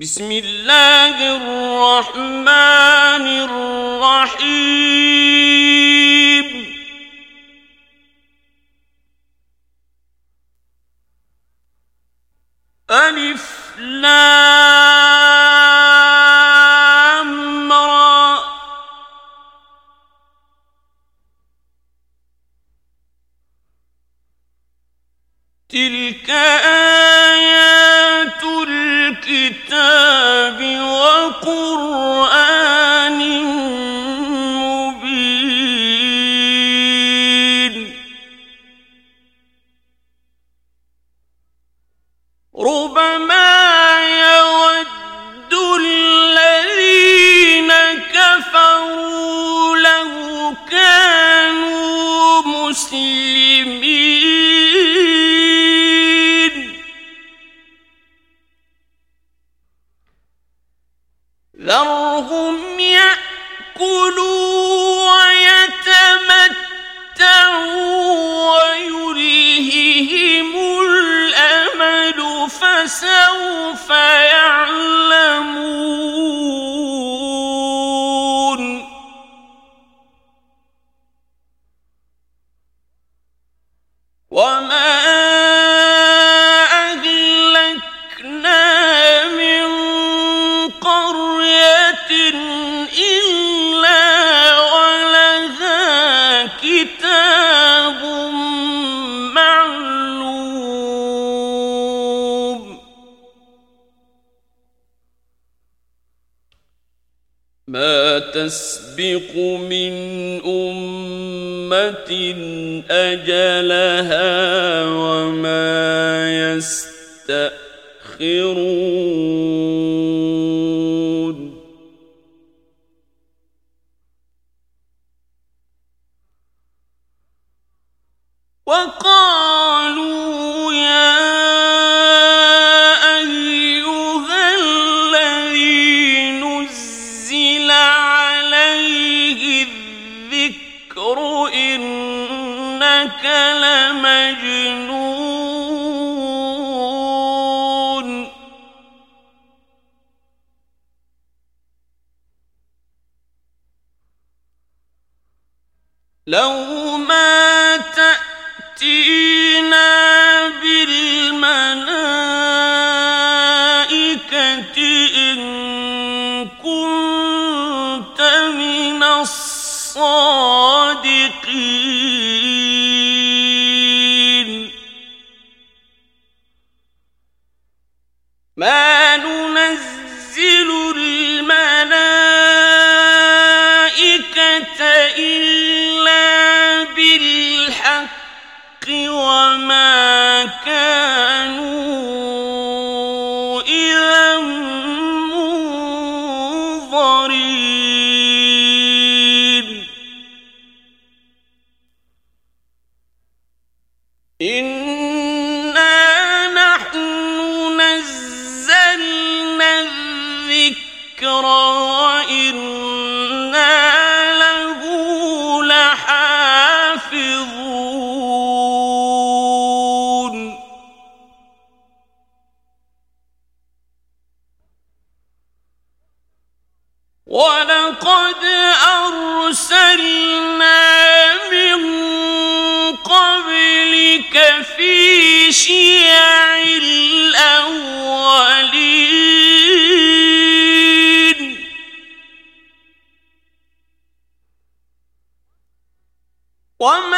بسم اللہ الرحمن الرحیم الف لام را. تلك الكتاب ما تسبق من أمة أجلها وما يستأخرون لمجنون. لو ما تأتينا بالملائكة إن كنت من الصادقين. نحن نزلنا الذكر قبلك في شيع الأولين. وما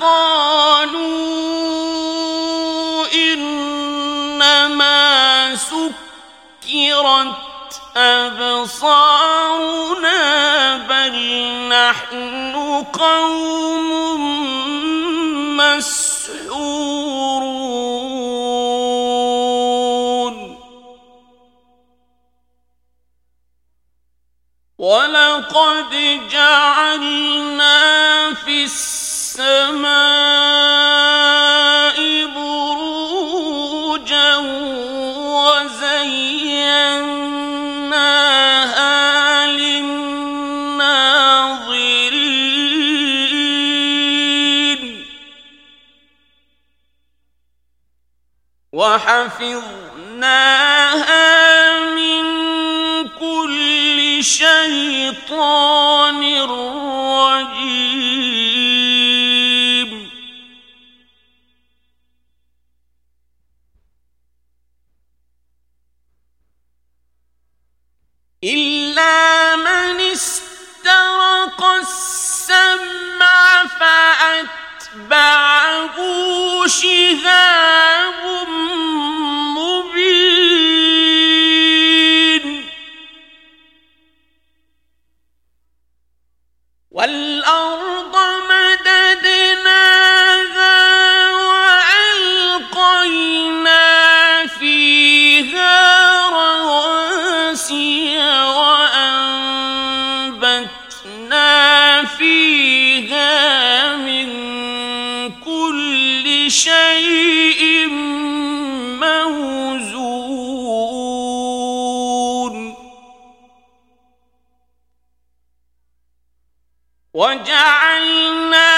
قالوا إنما سكرت أبصارنا بل نحن قوم مسحورون. ولقد جعلنا في السماء بروجا وزينا وحفظناها من كل شيطان رجيم عرشها وجعلنا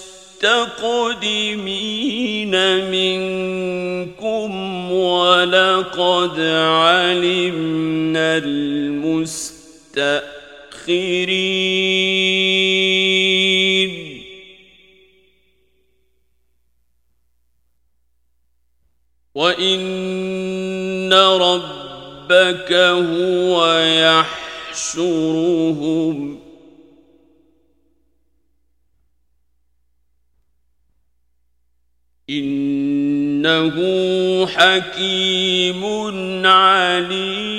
الْمُسْتَقْدِمِينَ مِنْكُمْ وَلَقَدْ عَلِمْنَا الْمُسْتَأْخِرِينَ. وَإِنَّ رَبَّكَ هُوَ يَحْشُرُهُمْ إِنَّهُ حَكِيمٌ عَلِيمٌ.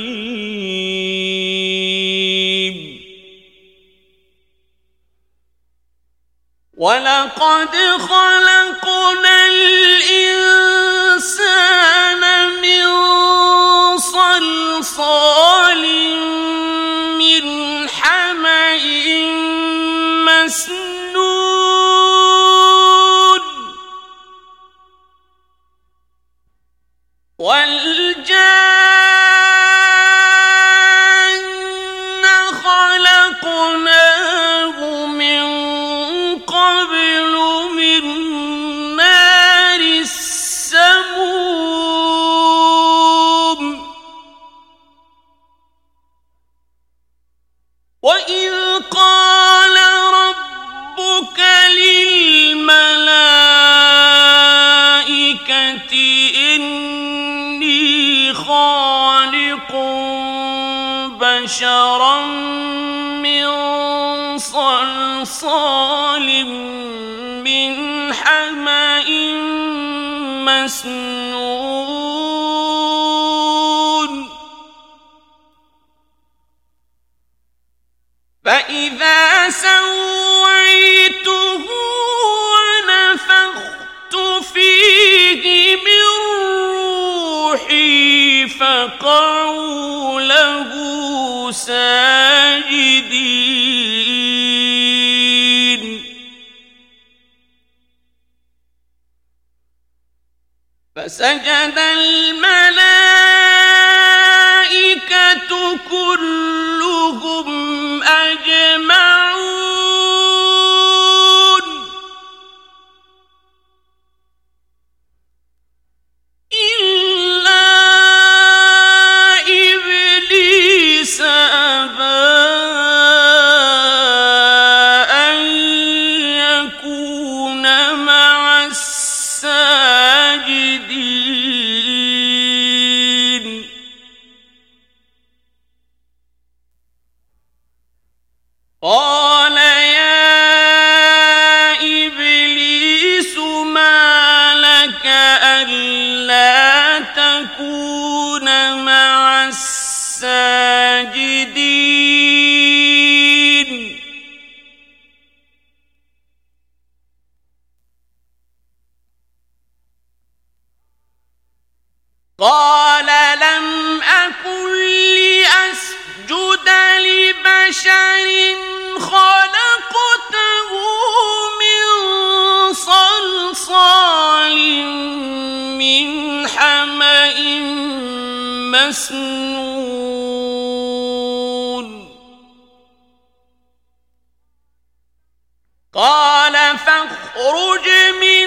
وَلَقَدْ خلقنا الْإِنسَانَ مِنْ صَلْصَالٍ وقعوا له فسجد الملائكة كلهم أجمعين بشر خلقته من صلصال من حمأ مسنون. قال فاخرج من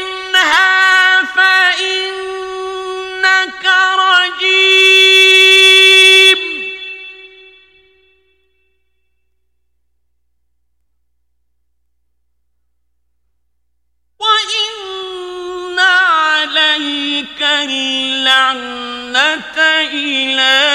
إِلَىٰ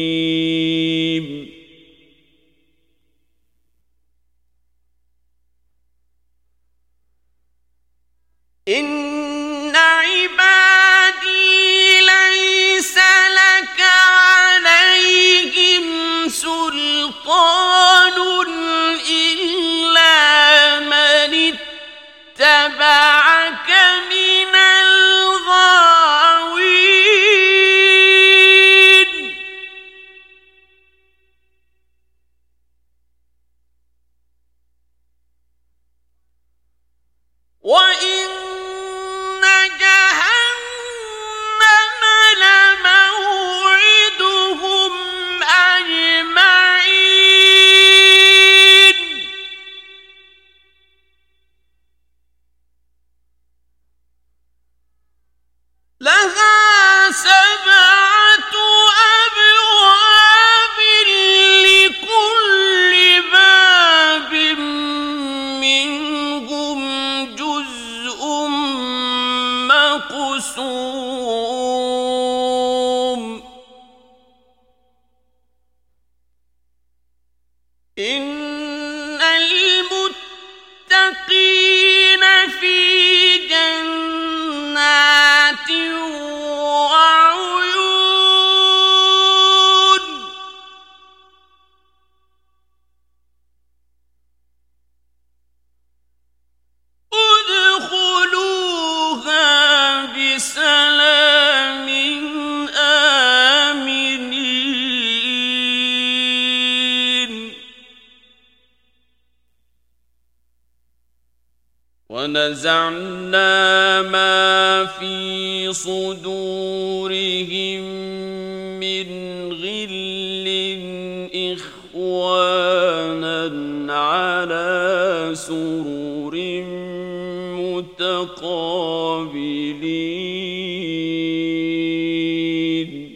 متقابلين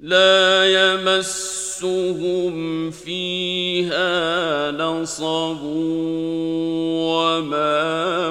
لا يمسهم فيها نصب وما